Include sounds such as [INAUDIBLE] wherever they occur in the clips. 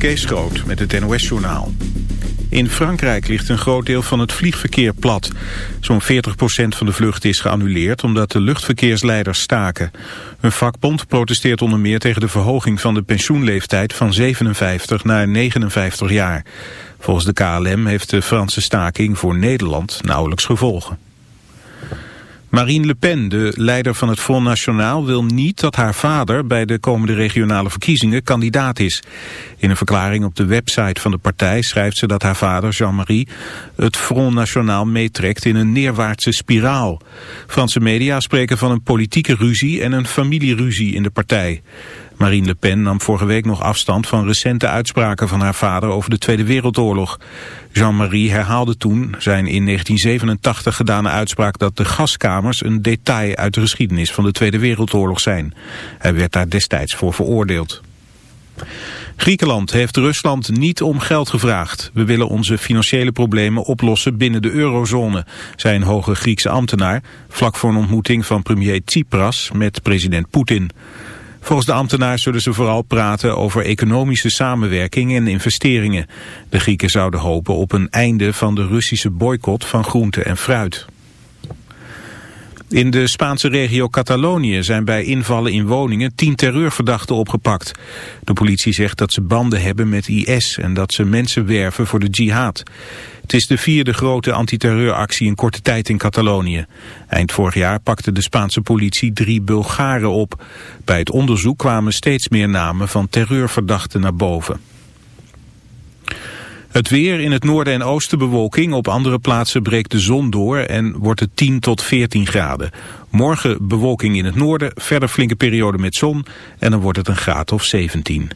Kees Groot met het NOS-journaal. In Frankrijk ligt een groot deel van het vliegverkeer plat. Zo'n 40% van de vluchten is geannuleerd omdat de luchtverkeersleiders staken. Een vakbond protesteert onder meer tegen de verhoging van de pensioenleeftijd van 57 naar 59 jaar. Volgens de KLM heeft de Franse staking voor Nederland nauwelijks gevolgen. Marine Le Pen, de leider van het Front National, wil niet dat haar vader bij de komende regionale verkiezingen kandidaat is. In een verklaring op de website van de partij schrijft ze dat haar vader, Jean-Marie, het Front National meetrekt in een neerwaartse spiraal. Franse media spreken van een politieke ruzie en een familieruzie in de partij. Marine Le Pen nam vorige week nog afstand van recente uitspraken van haar vader over de Tweede Wereldoorlog. Jean-Marie herhaalde toen zijn in 1987 gedane uitspraak dat de gaskamers een detail uit de geschiedenis van de Tweede Wereldoorlog zijn. Hij werd daar destijds voor veroordeeld. Griekenland heeft Rusland niet om geld gevraagd. We willen onze financiële problemen oplossen binnen de eurozone, zei een hoge Griekse ambtenaar, vlak voor een ontmoeting van premier Tsipras met president Poetin. Volgens de ambtenaar zullen ze vooral praten over economische samenwerking en investeringen. De Grieken zouden hopen op een einde van de Russische boycott van groente en fruit. In de Spaanse regio Catalonië zijn bij invallen in woningen tien terreurverdachten opgepakt. De politie zegt dat ze banden hebben met IS en dat ze mensen werven voor de jihad. Het is de vierde grote antiterreuractie in korte tijd in Catalonië. Eind vorig jaar pakte de Spaanse politie drie Bulgaren op. Bij het onderzoek kwamen steeds meer namen van terreurverdachten naar boven. Het weer in het noorden en oosten bewolking. Op andere plaatsen breekt de zon door en wordt het 10 tot 14 graden. Morgen bewolking in het noorden, verder flinke periode met zon en dan wordt het een graad of 17.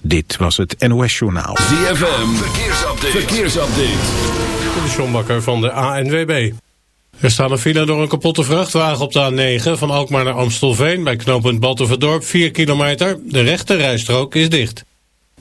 Dit was het NOS Journaal. ZFM, verkeersupdate. verkeersupdate. De Sjombakker van de ANWB. Er staat een file door een kapotte vrachtwagen op de A9 van Alkmaar naar Amstelveen bij knooppunt Baltenverdorp 4 kilometer. De rechte rijstrook is dicht.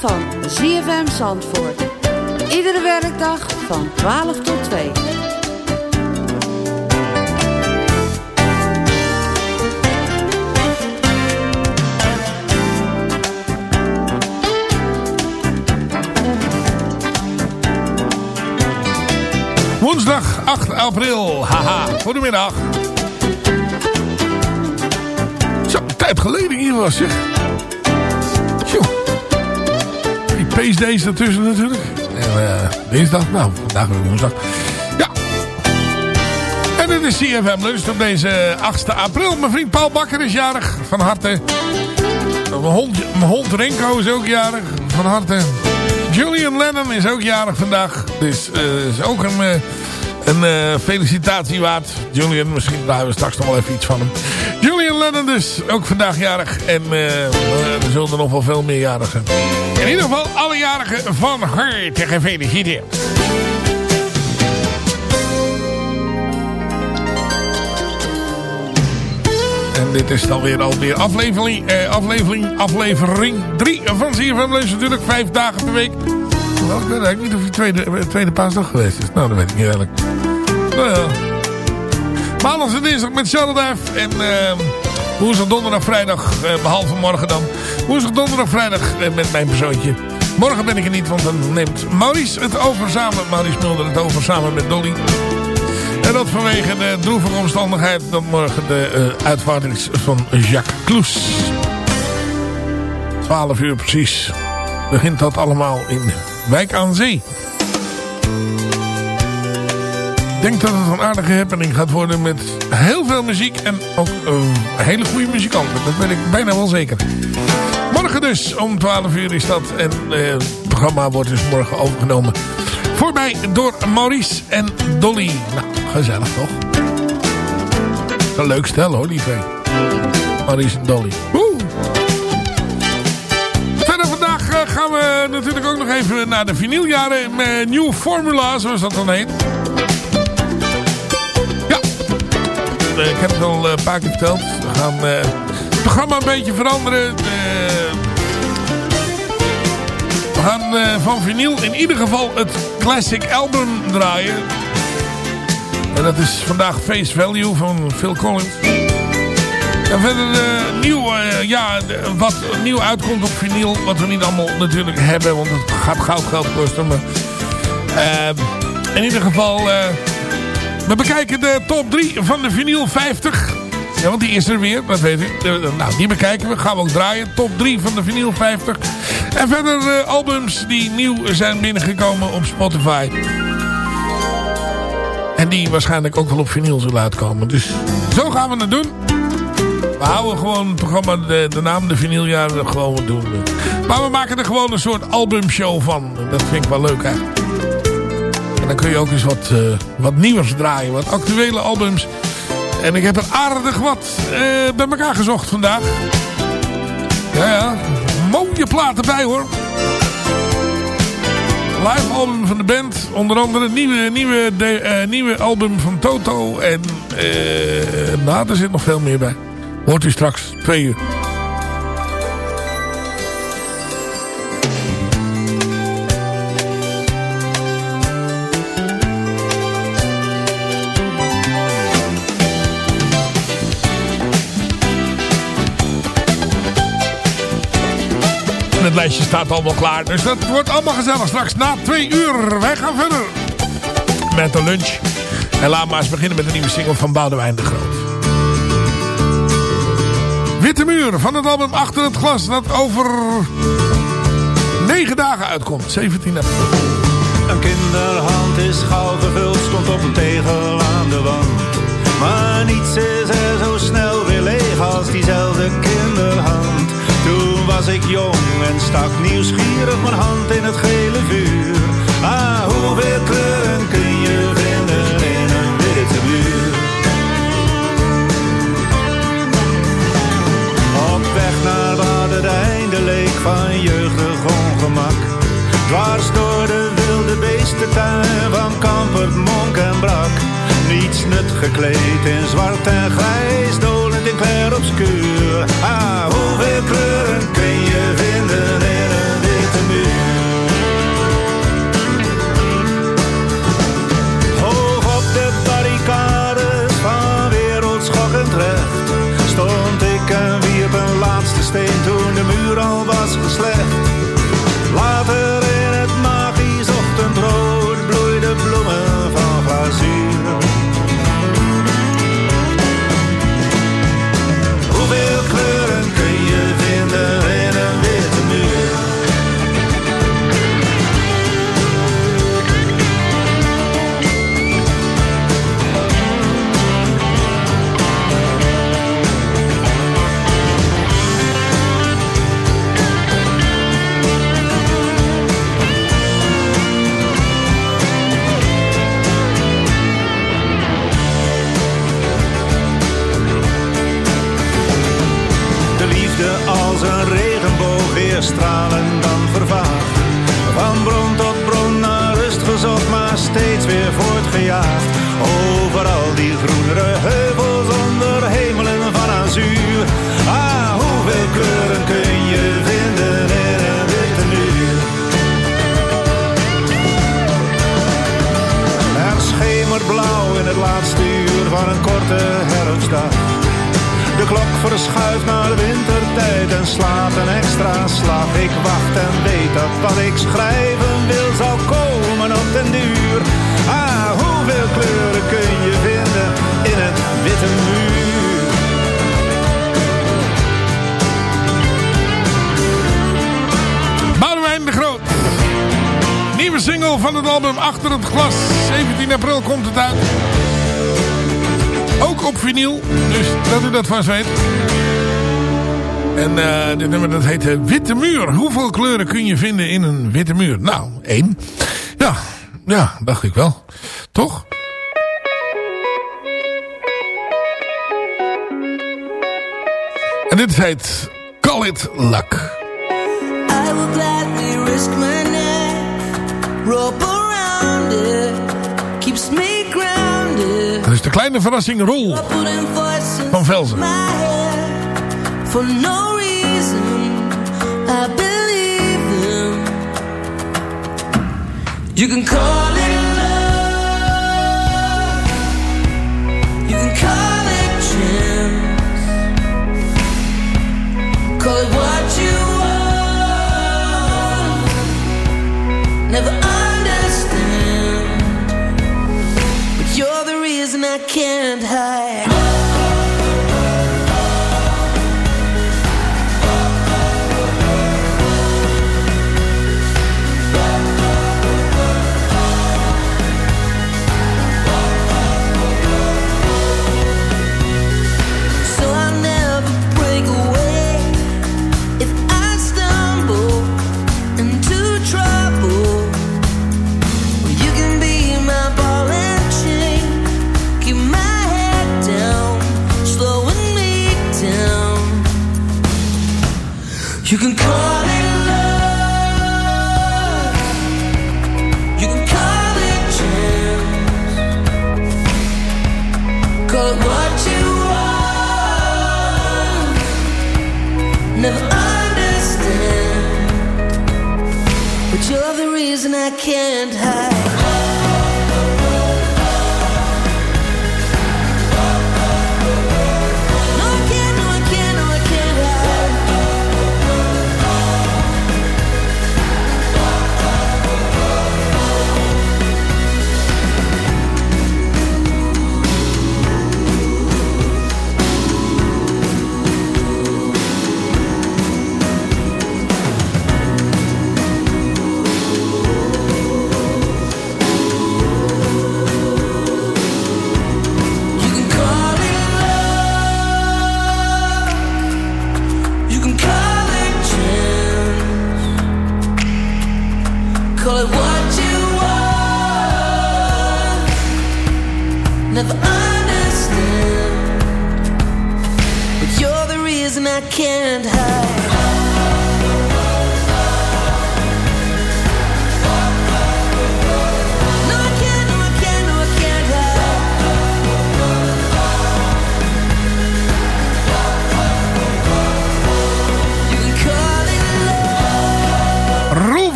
Van ZFM Zandvoort. Iedere werkdag van 12 tot 2. Woensdag 8 april. Haha, goedemiddag. Zo, een tijd geleden hier was zeg. Tjoe. Feestdays ertussen natuurlijk. En eh, dinsdag, nou, vandaag weer woensdag. Ja. En dit is CFM Lunch op deze 8 april. Mijn vriend Paul Bakker is jarig. Van harte. Mijn hond, mijn hond Renko is ook jarig. Van harte. Julian Lennon is ook jarig vandaag. Dus eh is ook een, eh, een eh, felicitatie waard. Julian, misschien draaien we straks nog wel even iets van hem. Julian Lennon dus, ook vandaag jarig. En eh, er zullen er nog wel veel meer jarigen. In ieder geval alle jarigen van harte gefeliciteerd. En dit is dan weer alweer aflevering, eh, aflevering, aflevering 3 van CFM Lunch. Natuurlijk vijf dagen per week. Ik weet niet of het tweede, eh, tweede paasdag geweest is. Nou, dat weet ik niet eigenlijk. Nou ja. Maandag en dinsdag met Charlotte. En eh, woensdag, donderdag, vrijdag, eh, behalve morgen dan. Woensdag, donderdag, vrijdag eh, met mijn persoontje. Morgen ben ik er niet, want dan neemt Maurice het over samen. Maurice Mulder het over samen met Dolly. En dat vanwege de droevige omstandigheid dat morgen de eh, uitvaart is van Jacques Kloes. 12 uur precies begint dat allemaal in Wijk aan Zee. Denk dat het een aardige happening gaat worden met heel veel muziek en ook eh, hele goede muzikanten. Dat weet ik bijna wel zeker. Morgen dus om 12 uur is dat en eh, het programma wordt dus morgen overgenomen. Voor mij door Maurice en Dolly. Nou, gezellig toch? Een leuk stel hoor, die. Maurice en Dolly. Woe! Verder vandaag eh, gaan we natuurlijk ook nog even naar de vinyljaren. Met New Formula, zoals dat dan heet. Eh, ik heb het al eh, een paar keer verteld. We gaan eh, het programma een beetje veranderen. We gaan van vinyl in ieder geval het classic album draaien. En dat is vandaag Face Value van Phil Collins. En verder eh, nieuw, ja, wat nieuw uitkomt op vinyl. Wat we niet allemaal natuurlijk hebben. Want het gaat goud geld kosten. Maar, in ieder geval... we bekijken de top 3 van de vinyl 50. Ja, want die is er weer, dat weet ik. Eh, nou, die bekijken we. Gaan we ook draaien. Top 3 van de vinyl 50. En verder eh, albums die nieuw zijn binnengekomen op Spotify. En die waarschijnlijk ook wel op vinyl zullen uitkomen. Dus zo gaan we het doen. We houden gewoon het programma, de, de naam de vinyljaren gewoon doen. Maar we maken er gewoon een soort albumshow van. Dat vind ik wel leuk hè. Dan kun je ook eens wat, eh, wat nieuwers draaien. Wat actuele albums. En ik heb er aardig wat eh, bij elkaar gezocht vandaag. Ja, ja. Mooie platen bij hoor. Live album van de band. Onder andere nieuwe, nieuwe, eh, nieuwe album van Toto. En nou, er zit nog veel meer bij. Hoort u straks. Twee uur. Het lijstje staat allemaal klaar. Dus dat wordt allemaal gezellig straks na twee uur. Wij gaan verder met de lunch. En laat maar eens beginnen met een nieuwe single van Boudewijn de Groot. Witte Muur van het album Achter het Glas. Dat over negen dagen uitkomt. 17 april. Een kinderhand is gauw gevuld, stond op een tegel aan de wand. Maar niets is er zo snel weer leeg als diezelfde kinderhand. Was ik jong en stak nieuwsgierig mijn hand in het gele vuur. Ah, hoeveel kleuren kun je vinden in een witte muur? Op weg naar einde leek van jeugdig ongemak. Dwars door de wilde beestentuin van Kampert, Monk en Brak. Niets nut gekleed in zwart en grijs, clair obscuur. Ah, hoeveel kleuren klok verschuift naar de wintertijd en slaat een extra slag. Ik wacht en weet dat wat ik schrijven wil zal komen op den duur. Ah, hoeveel kleuren kun je vinden in een witte muur? Boudewijn de Groot. Nieuwe single van het album Achter het Glas. 17 april komt het uit. Ook op vinyl, dus dat u dat vast weet. En eh, dit nummer dat heet eh, Witte Muur. Hoeveel kleuren kun je vinden in een witte muur? Nou, één. Ja, ja, dacht ik wel. Toch? En dit heet Call It Luck. I will gladly risk my neck, rope around it, kleine verrassing voices van Velzen. for no reason. I believe. You can call it love. You can call it chance. Call it what you want. Never can't hide.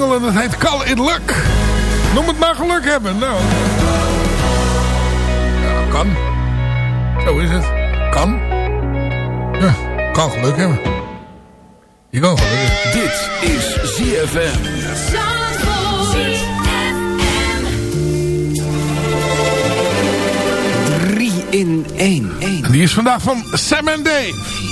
Single en dat heet Call It Luck. Noem het maar geluk hebben. Nou. Ja, kan. Zo is het. Kan. Ja, kan geluk hebben. Je kan geluk hebben. Dit is ZFM. Drie in één. En die is vandaag van Sam and Dave.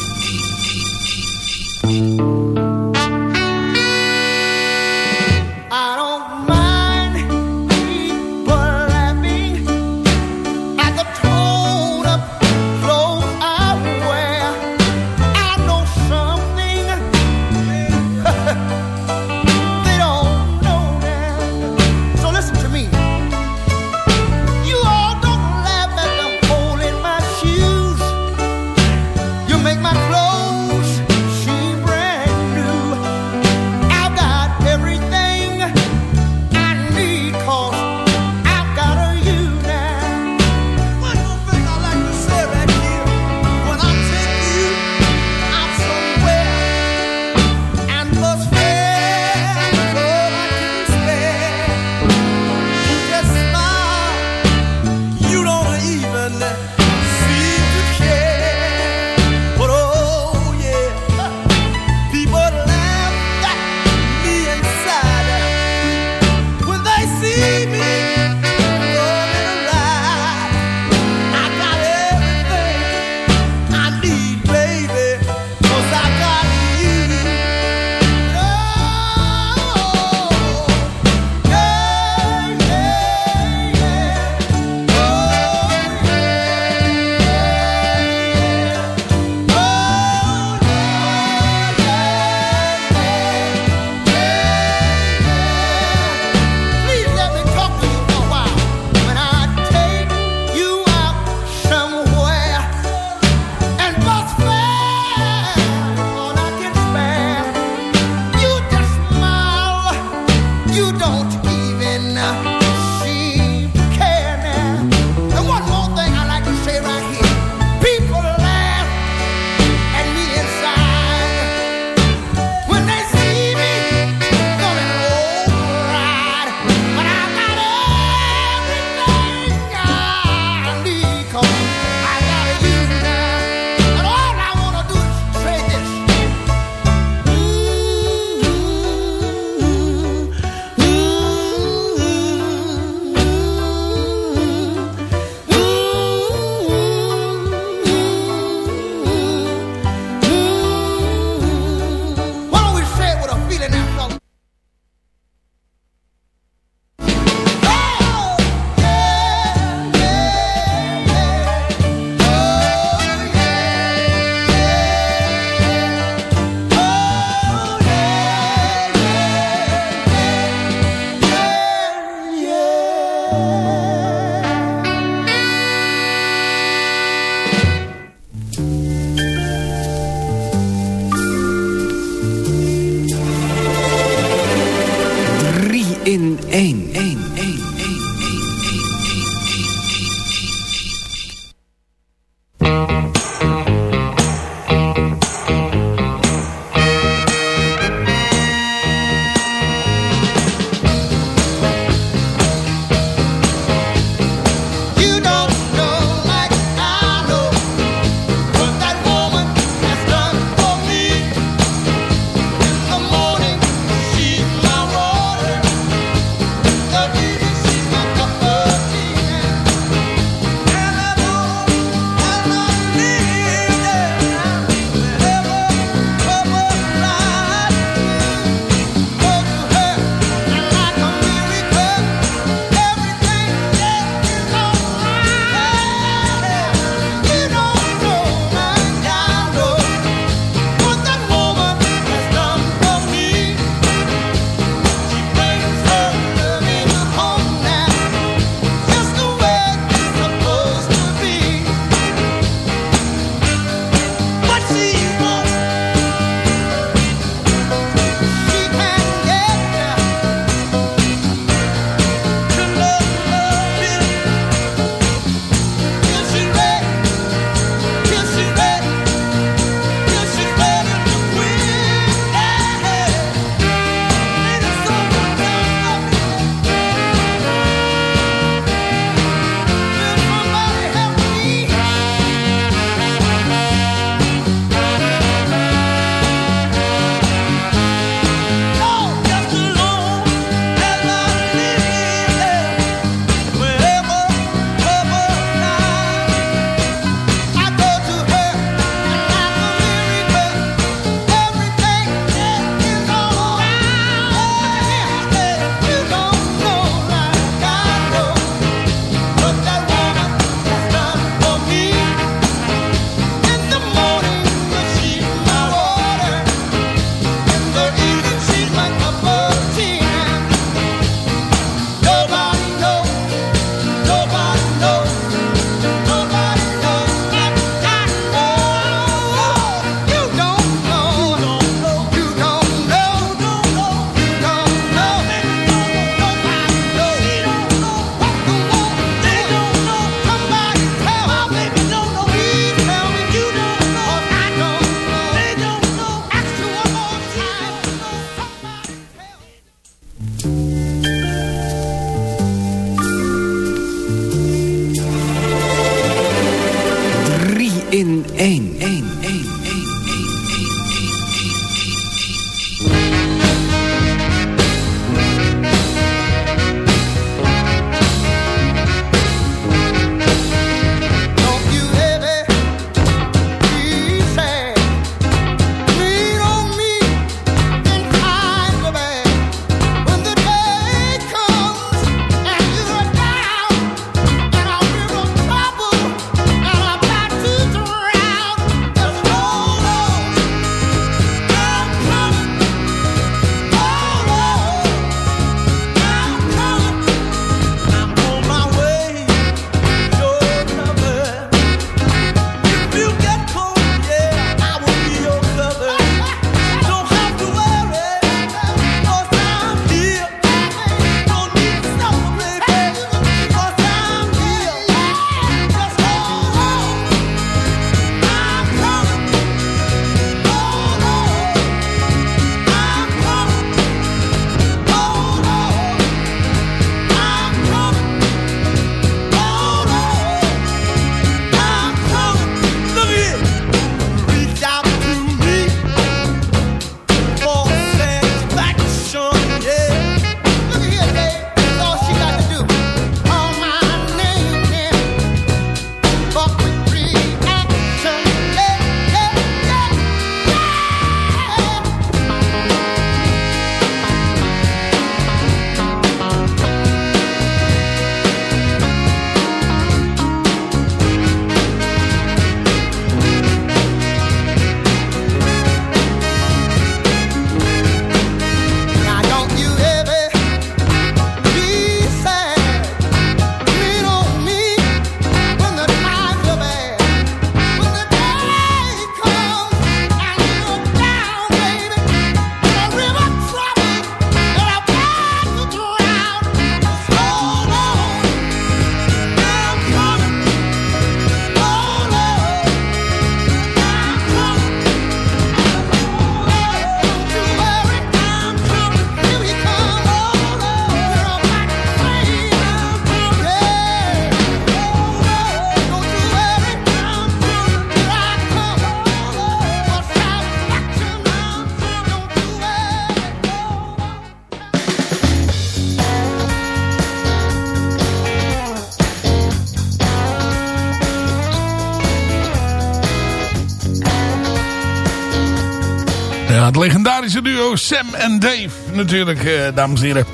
Sam en Dave natuurlijk, eh, dames en heren.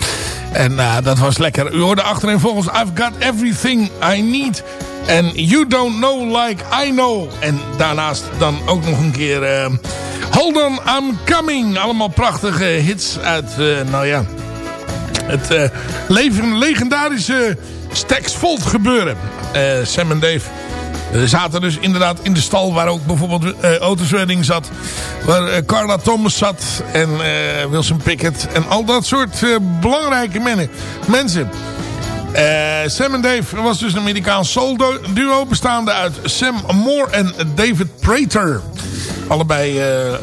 En uh, dat was lekker. U hoorde achterin volgens I've got everything I need. En You Don't Know Like I Know. En daarnaast dan ook nog een keer... Uh, Hold On, I'm Coming. Allemaal prachtige hits uit, nou ja... Het legendarische Stax Volt gebeuren. Sam en Dave zaten dus inderdaad in de stal waar ook bijvoorbeeld uh, Otis Redding zat. Waar uh, Carla Thomas zat en uh, Wilson Pickett. En al dat soort belangrijke men mensen. Sam en Dave was dus een Amerikaans soul duo bestaande uit Sam Moore en David Prater. Allebei,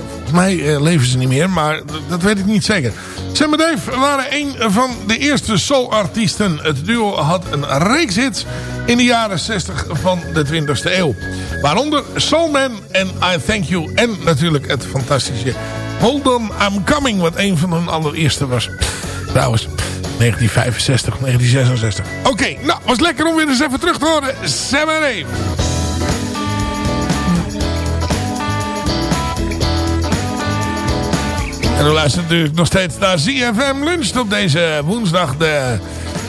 volgens mij leven ze niet meer, maar dat weet ik niet zeker. Sam Dave waren een van de eerste soulartiesten. Het duo had een reeks hits in de jaren 60 van de 20e eeuw. Waaronder Soulman en I Thank You. En natuurlijk het fantastische Hold On I'm Coming. Wat een van hun allereerste was. Trouwens, 1965, 1966. Oké, nou, was lekker om weer eens even terug te horen. Sam Dave. En u luistert natuurlijk nog steeds naar ZFM Lunch op deze woensdag de,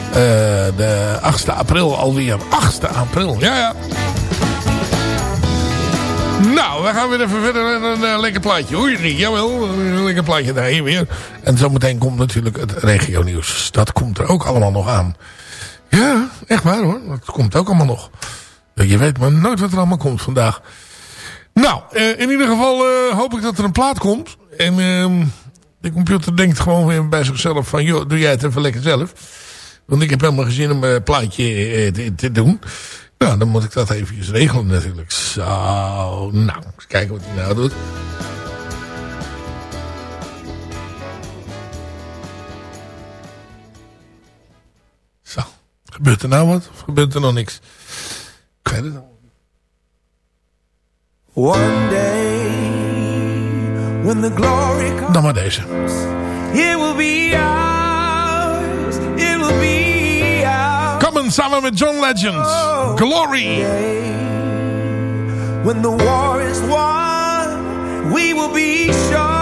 uh, de 8e april alweer. 8e april, ja ja. Nou, we gaan weer even verder met een uh, lekker plaatje. Hoor je niet? Jawel, een lekker plaatje daar hier weer. En zometeen komt natuurlijk het regio nieuws. Dat komt er ook allemaal nog aan. Ja, echt waar hoor. Dat komt ook allemaal nog. Je weet maar nooit wat er allemaal komt vandaag. Nou, uh, in ieder geval hoop ik dat er een plaat komt. En uh, de computer denkt gewoon weer bij zichzelf van... joh, doe jij het even lekker zelf. Want ik heb helemaal gezien om een plaatje te, te, doen. Nou, dan moet ik dat even regelen natuurlijk. Zo, nou, eens kijken wat hij nou doet. Zo, gebeurt er nou wat? Of gebeurt er nog niks? Ik weet het nog. One day, Dan maar deze. it will be ours. It will be ours. Common samen met John Legend. Glory. When the war is won, we will be sure.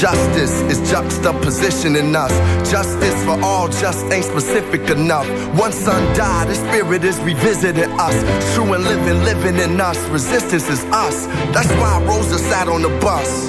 Justice is juxtaposition in us. Justice for all just ain't specific enough. One son died, his spirit is revisiting us. True and living, living in us. Resistance is us. That's why Rosa sat on the bus.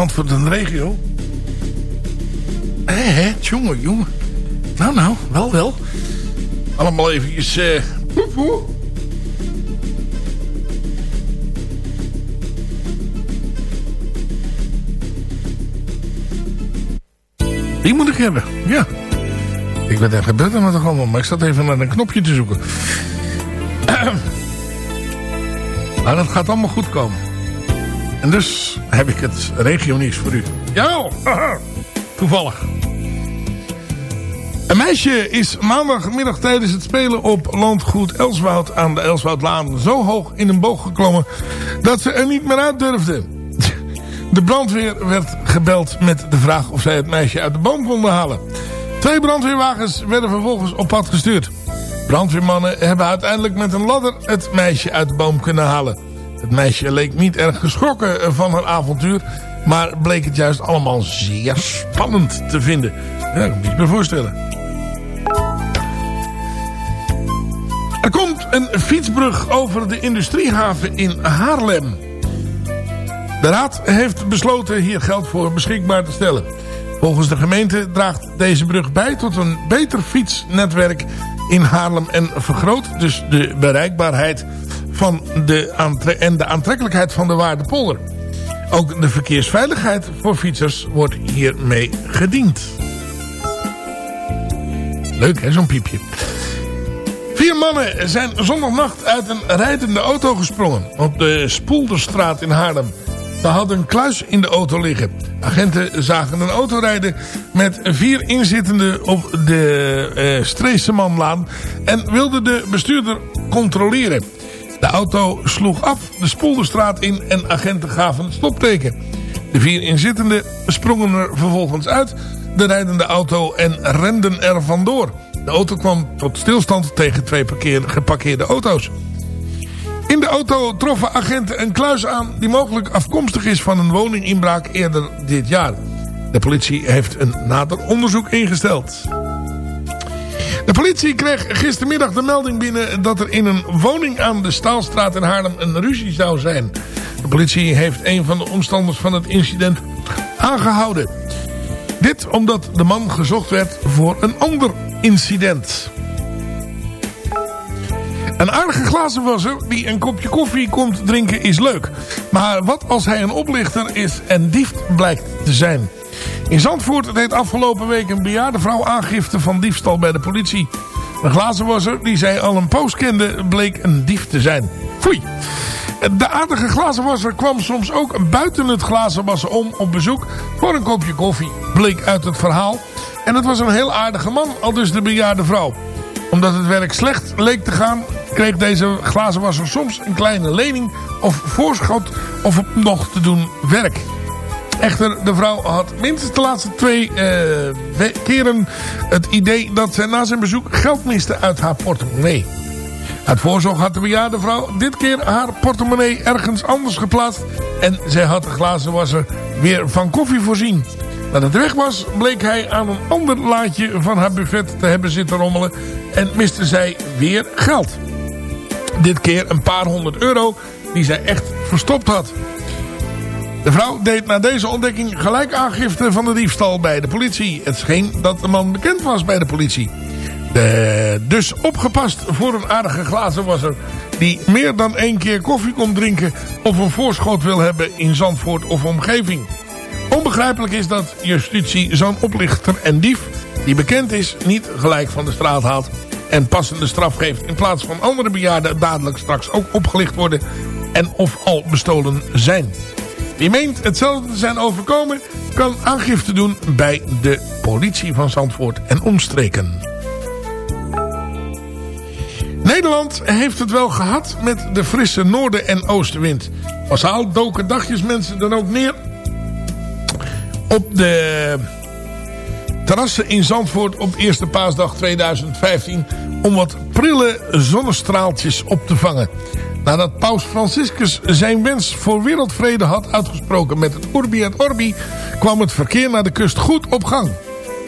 Zandvoort en de regio. Hé, hé, jongen, jongen. Nou, nou, wel, wel. Allemaal eventjes... poep, poep. moet ik hebben. Ja. Ik weet even gebeurd er toch allemaal. Maar ik zat even naar een knopje te zoeken. [CLEARS THROAT] Maar dat gaat allemaal goed komen. En dus heb ik het regio nieuws voor u. Haha. [LAUGHS] toevallig. Een meisje is maandagmiddag tijdens het spelen op landgoed Elswoud aan de Elswoudlaan zo hoog in een boog geklommen dat ze er niet meer uit durfde. [LAUGHS] De brandweer werd gebeld met de vraag of zij het meisje uit de boom konden halen. Twee brandweerwagens werden vervolgens op pad gestuurd. Brandweermannen hebben uiteindelijk met een ladder het meisje uit de boom kunnen halen. Het meisje leek niet erg geschrokken van haar avontuur, maar bleek het juist allemaal zeer spannend te vinden. Ja, ik kan me iets meer voorstellen. Er komt een fietsbrug over de industriehaven in Haarlem. De raad heeft besloten hier geld voor beschikbaar te stellen. Volgens de gemeente draagt deze brug bij tot een beter fietsnetwerk in Haarlem... en vergroot dus de bereikbaarheid van de en de aantrekkelijkheid van de Waardepolder. Ook de verkeersveiligheid voor fietsers wordt hiermee gediend. Leuk hè, zo'n piepje. Vier mannen zijn zondagnacht uit een rijdende auto gesprongen op de Spoelderstraat in Haarlem. Ze hadden een kluis in de auto liggen. Agenten zagen een auto rijden met vier inzittenden op de uh, Streesemanlaan en wilden de bestuurder controleren. De auto sloeg af de Spoelderstraat in en agenten gaven het stopteken. De vier inzittenden sprongen er vervolgens uit de rijdende auto en renden er vandoor. De auto kwam tot stilstand tegen twee geparkeerde auto's. In de auto troffen agenten een kluis aan die mogelijk afkomstig is van een woninginbraak eerder dit jaar. De politie heeft een nader onderzoek ingesteld. De politie kreeg gistermiddag de melding binnen dat er in een woning aan de Staalstraat in Haarlem een ruzie zou zijn. De politie heeft een van de omstanders van het incident aangehouden. Dit omdat de man gezocht werd voor een ander incident. Een aardige glazenwasser die een kopje koffie komt drinken is leuk. Maar wat als hij een oplichter is en dief blijkt te zijn? In Zandvoort deed afgelopen week een bejaarde vrouw aangifte van diefstal bij de politie. Een glazenwasser die zij al een poos kende bleek een dief te zijn. Foei! De aardige glazenwasser kwam soms ook buiten het glazenwassen om op bezoek voor een kopje koffie, bleek uit het verhaal. En het was een heel aardige man, al dus de bejaarde vrouw. Omdat het werk slecht leek te gaan, kreeg deze glazenwasser soms een kleine lening of voorschot of nog te doen werk. Echter, de vrouw had minstens de laatste twee uh, keren het idee dat ze na zijn bezoek geld miste uit haar portemonnee. Uit voorzorg had de bejaarde vrouw dit keer haar portemonnee ergens anders geplaatst en zij had de glazenwasser weer van koffie voorzien. Nadat hij weg was, bleek hij aan een ander laadje van haar buffet te hebben zitten rommelen en miste zij weer geld. Dit keer een paar honderd euro die zij echt verstopt had. De vrouw deed na deze ontdekking gelijk aangifte van de diefstal bij de politie. Het scheen dat de man bekend was bij de politie. De, dus opgepast voor een aardige glazenwasser die meer dan één keer koffie komt drinken of een voorschot wil hebben in Zandvoort of omgeving. Onbegrijpelijk is dat justitie zo'n oplichter en dief die bekend is niet gelijk van de straat haalt en passende straf geeft in plaats van andere bejaarden dadelijk straks ook opgelicht worden en of al bestolen zijn. Wie meent hetzelfde te zijn overkomen kan aangifte doen bij de politie van Zandvoort en omstreken. Nederland heeft het wel gehad met de frisse noorden- en oostenwind. Massaal doken dagjes mensen dan ook neer op de terrassen in Zandvoort op eerste paasdag 2015 om wat prille zonnestraaltjes op te vangen. Nadat paus Franciscus zijn wens voor wereldvrede had uitgesproken met het Urbi et Orbi kwam het verkeer naar de kust goed op gang.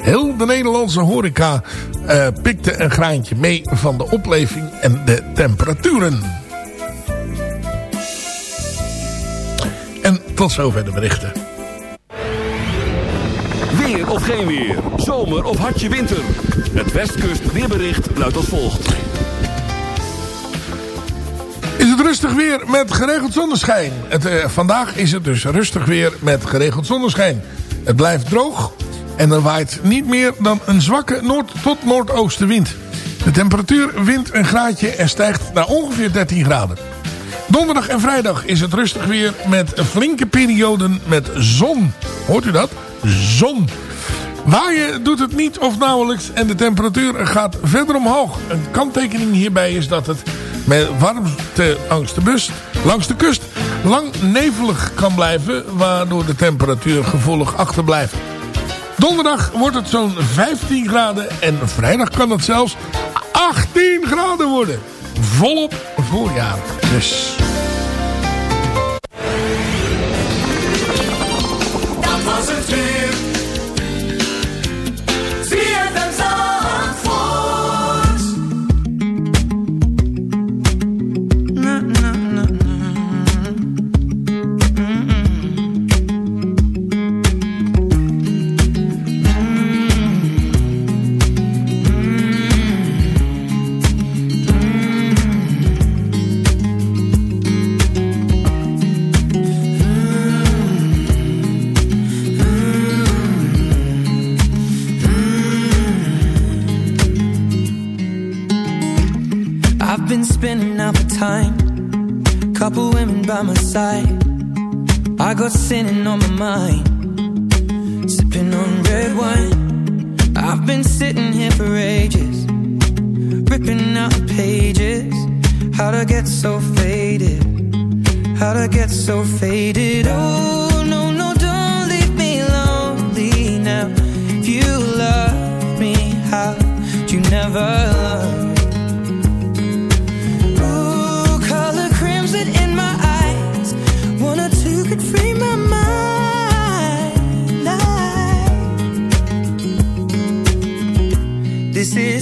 Heel de Nederlandse horeca uh, pikte een graantje mee van de opleving en de temperaturen. En tot zover de berichten. Weer of geen weer, zomer of hartje winter. Het Westkust weerbericht luidt als volgt. Is het rustig weer met geregeld zonneschijn. Het, uh, vandaag is het dus rustig weer met geregeld zonneschijn. Het blijft droog En er waait niet meer dan een zwakke noord- tot noordoostenwind. De temperatuur wint een graadje en stijgt naar ongeveer 13 graden. Donderdag en vrijdag is het rustig weer met flinke perioden met zon. Hoort u dat? Zon. Waaien doet het niet of nauwelijks en de temperatuur gaat verder omhoog. Een kanttekening hierbij is dat het met warmte langs de, bus, langs de kust lang nevelig kan blijven... waardoor de temperatuur gevoelig achterblijft. Donderdag wordt het zo'n 15 graden en vrijdag kan het zelfs 18 graden worden. Volop voorjaar dus. Been spending out the time. Couple women by my side. I got sinning on my mind. Sipping on red wine. I've been sitting here for ages. Ripping out pages. How'd I get so faded? How'd I get so faded? Oh, no, no, don't leave me lonely now. If you love me, how'd you never love?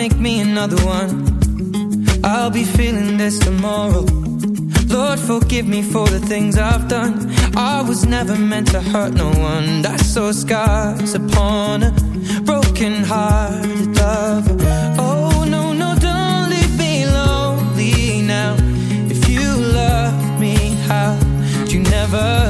Make me another one. I'll be feeling this tomorrow. Lord, forgive me for the things I've done. I was never meant to hurt no one. I saw scars upon a broken hearted lover. Oh, no, no, don't leave me lonely now. If you love me, how'd you never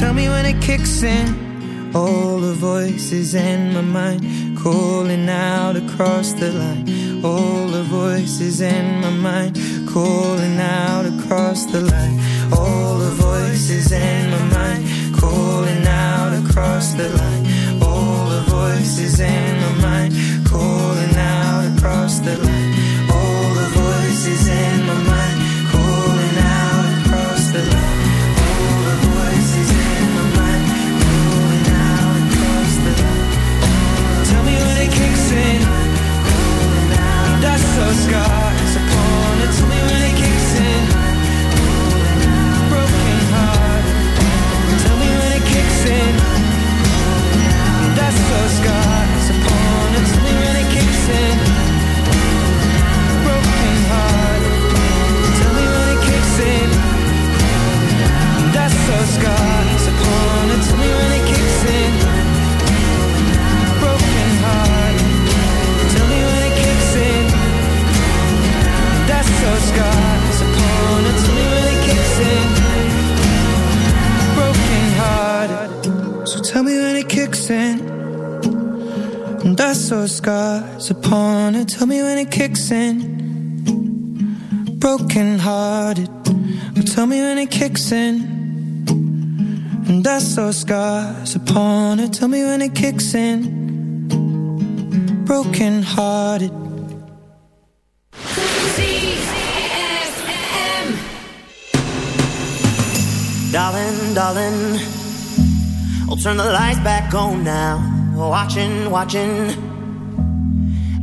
Tell me when it kicks in. All the voices in my mind calling out across the line. All the voices in my mind calling out across the line. All the voices in my mind calling out across the line. All the voices in my mind calling out across the line. That's so scars upon it. Tell me when it kicks in Broken heart Tell me when it kicks in Death suppon it's only when it kicks in. Scars upon it. Tell me when it kicks in. Broken hearted. Tell me when it kicks in. And I saw scars upon her. Tell me when it kicks in. Broken hearted. Darling, darling, I'll turn the lights back on now. Watching, watching,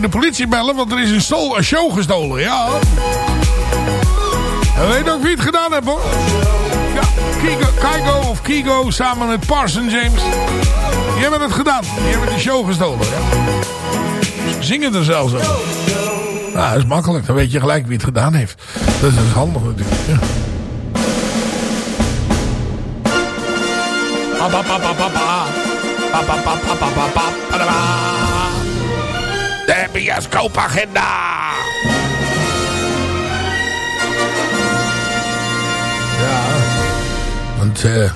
de politie bellen? Want er is een, show gestolen, ja. En weet ook wie het gedaan heeft, hoor. Ja, Kigo, of Kigo samen met Parson James. Die hebben het gedaan. Die hebben de show gestolen, zingen er zelfs. Nou, dat is makkelijk. Dan weet je gelijk wie het gedaan heeft. Dat is dus handig natuurlijk. De bioscoopagenda. Ja. Want, eh... ik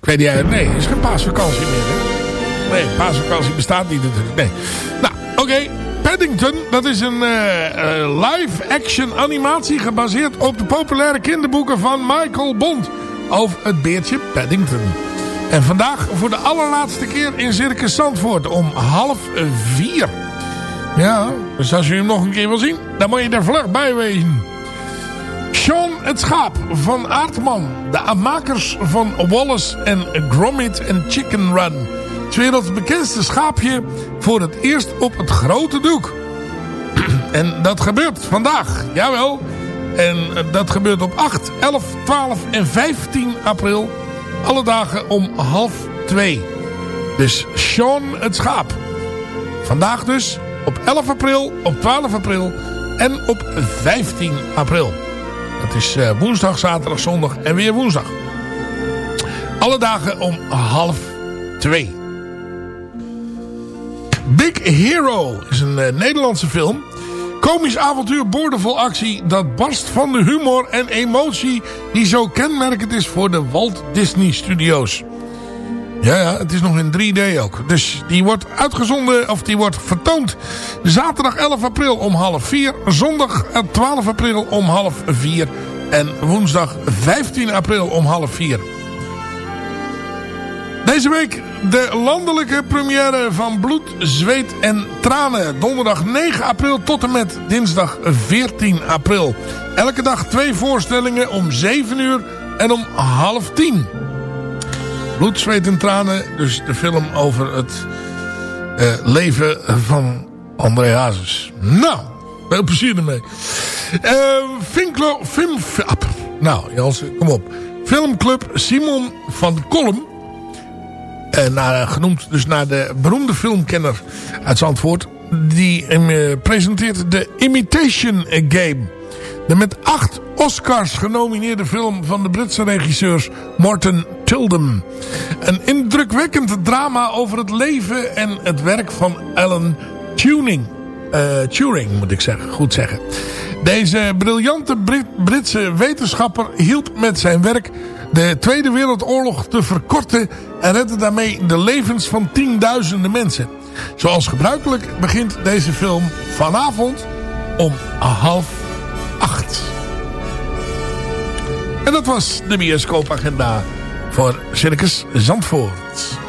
weet niet... eh, Nee, is geen paasvakantie meer, hè? Nee, paasvakantie bestaat niet natuurlijk. Nee. Nou, oké. Paddington, dat is een eh, eh, live-action animatie gebaseerd op de populaire kinderboeken van Michael Bond over het beertje Paddington. En vandaag voor de allerlaatste keer in Circus Zandvoort om half vier. Ja, dus als je hem nog een keer wil zien, dan moet je er vlug bij wezen. Sean het Schaap van Aardman. De makers van Wallace en Gromit en Chicken Run. Het werelds bekendste schaapje voor het eerst op het grote doek. [CLEARS THROAT] en dat gebeurt vandaag, jawel. En dat gebeurt op 8, 11, 12 en 15 april. Alle dagen om half 2. Dus Sean het schaap. Vandaag dus op 11 april, op 12 april en op 15 april. Dat is uh, woensdag, zaterdag, zondag en weer woensdag. Alle dagen om half 2. Big Hero is een uh, Nederlandse film. Komisch avontuur, boordevol actie. Dat barst van de humor en emotie die zo kenmerkend is voor de Walt Disney Studios. Ja, het is nog in 3D ook. Dus die wordt uitgezonden, of die wordt vertoond zaterdag 11 april om half 4. Zondag 12 april om half 4. En woensdag 15 april om half 4. Deze week de landelijke première van Bloed, Zweet en Tranen. Donderdag 9 april tot en met dinsdag 14 april. Elke dag twee voorstellingen om 7 uur en om half 10. Bloed, Zweet en Tranen. Dus de film over het uh, leven van André Hazes. Nou, veel plezier ermee. Uh, nou, Jansen, kom op. Filmclub Simon van Kolm. Uh, naar, genoemd dus naar de beroemde filmkenner uit Zandvoort. Die presenteert de Imitation Game. De met acht Oscars genomineerde film van de Britse regisseurs Martin Tildum. Een indrukwekkend drama over het leven en het werk van Alan Turing. Uh, Turing moet ik zeggen, goed zeggen. Deze briljante Brit Britse wetenschapper hielp met zijn werk de Tweede Wereldoorlog te verkorten en redde daarmee de levens van tienduizenden mensen. Zoals gebruikelijk begint deze film vanavond om half acht. En dat was de bioscoopagenda voor Circus Zandvoort.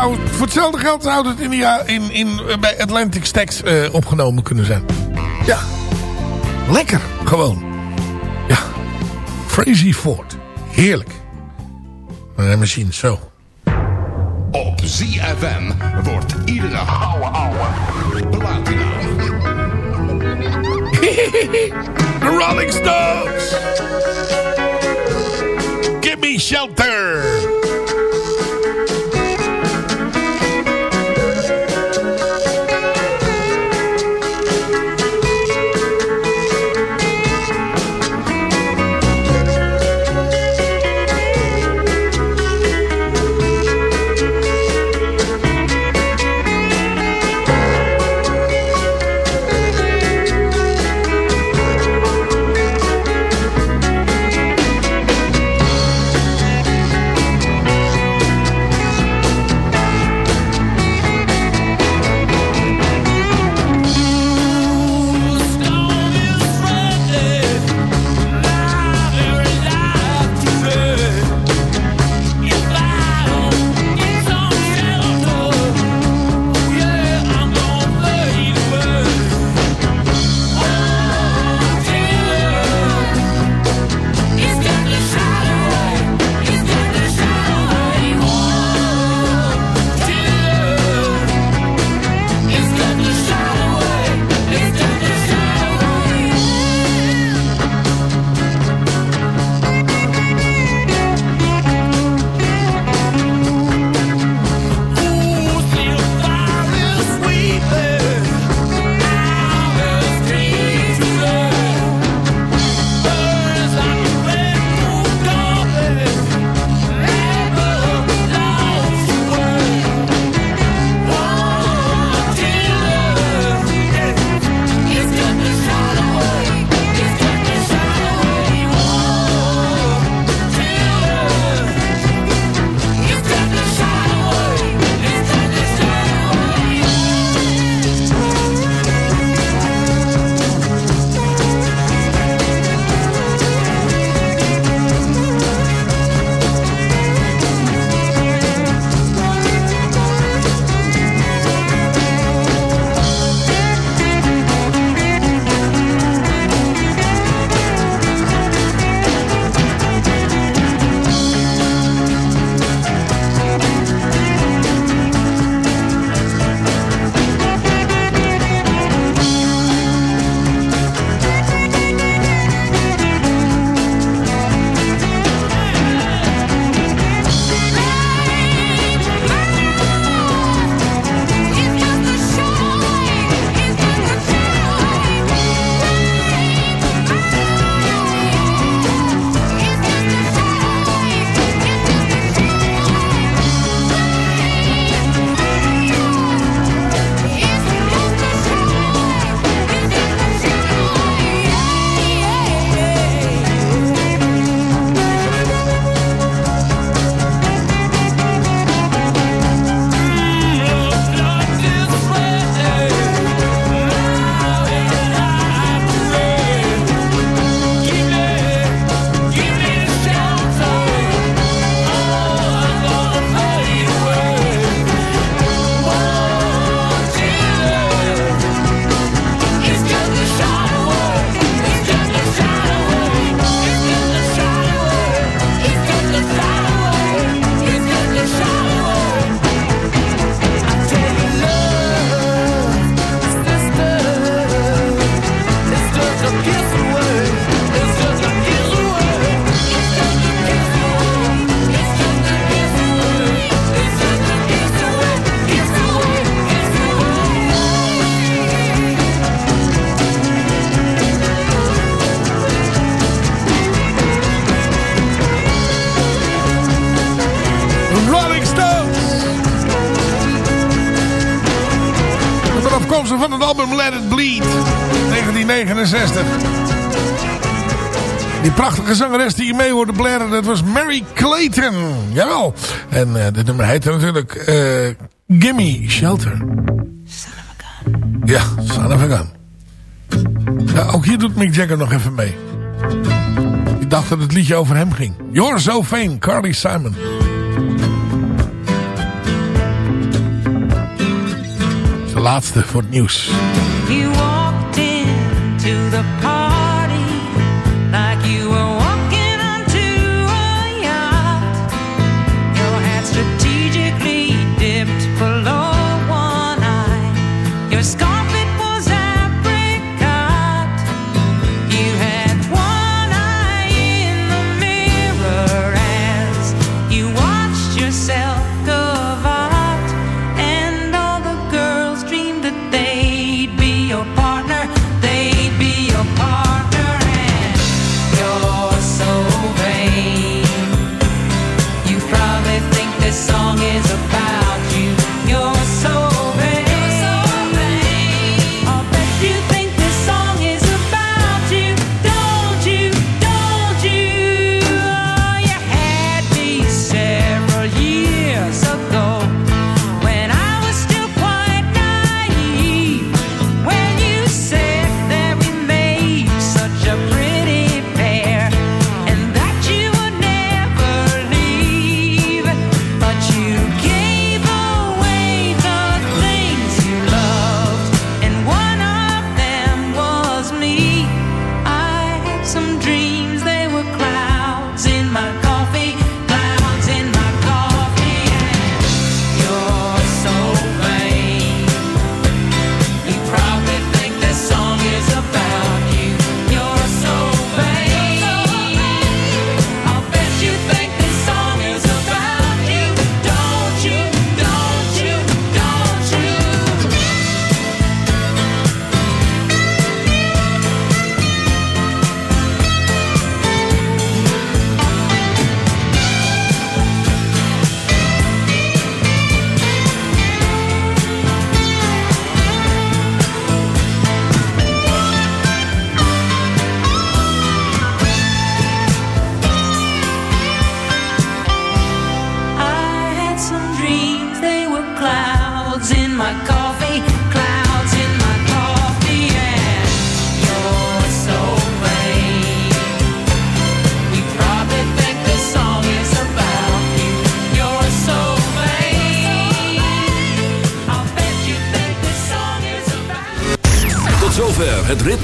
Zou, voor hetzelfde geld zou het in, de in, in, bij Atlantic Stacks eh, opgenomen kunnen zijn. Ja, lekker gewoon. Ja, Crazy Ford. Heerlijk. Maar misschien zo. Op ZFM wordt iedere ouwe ouwe platina. [LAUGHS] The Rolling Stones. Give me shelter. Die prachtige zangeres die hier mee hoorde blaren, dat was Mary Clayton. Jawel. En eh, uh, dit nummer heette natuurlijk uh, Gimme Shelter. Ja, son of a gun. Ook hier doet Mick Jagger nog even mee. Ik dacht dat het liedje over hem ging. You're so fame, Carly Simon. De laatste voor het nieuws.